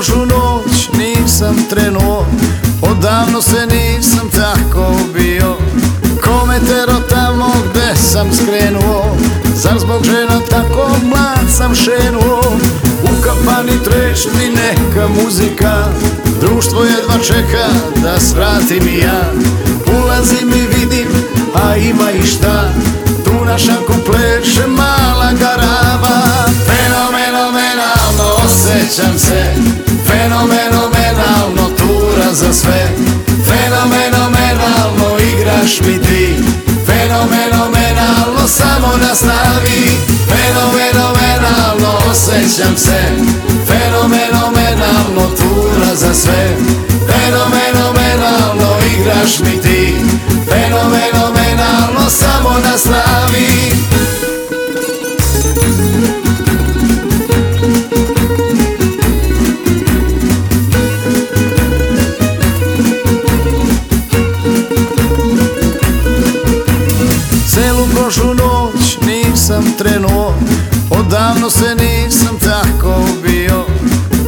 Juno nisam trenuo. Odavno se nisam tako bio Kome tero tamo gde sam skrenuo? Zar zbog žena tako mlad sam šenuo? U kapani trešti neka muzika. Društvo jedva čeka da svratim i ja. Ulazim i vidim, a ima i šta. Tu na šanku Igraš mi ti Fenomenalno samo nastavi Fenomenalno osjećam se. Fenomenalno tura za sve. Fenomenalno igraš mi ti. Fenomenalno Odavno se nisam tako bio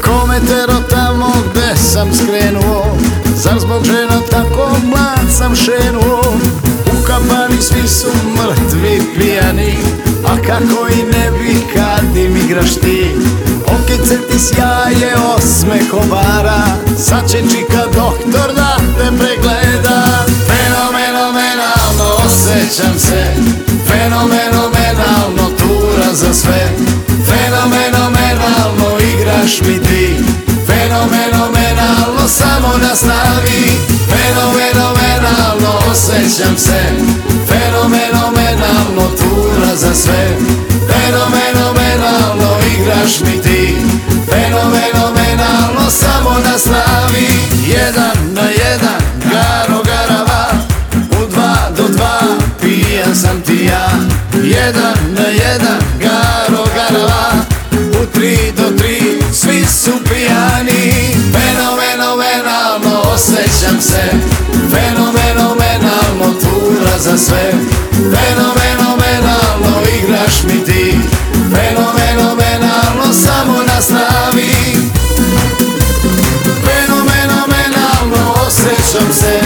Kome tero tamo gde sam skrenuo? Zar zbog žena tako mlad sam šenuo? U kapani svi su mrtvi pijani A kako i ne bi kad im igraš ti. Okice ti sjaje osme kobara Sad će čika doktor da te pregleda. Fenomenalno osjećam se Fenomenalno tura za sve samo nastavi Fenomenalno osjećam se. Fenomenalno tura za sve se. Fenomenalno tura za sve. Fenomenalno igraš mi ti. Fenomenalno samo nastavi Fenomenalno osjećam se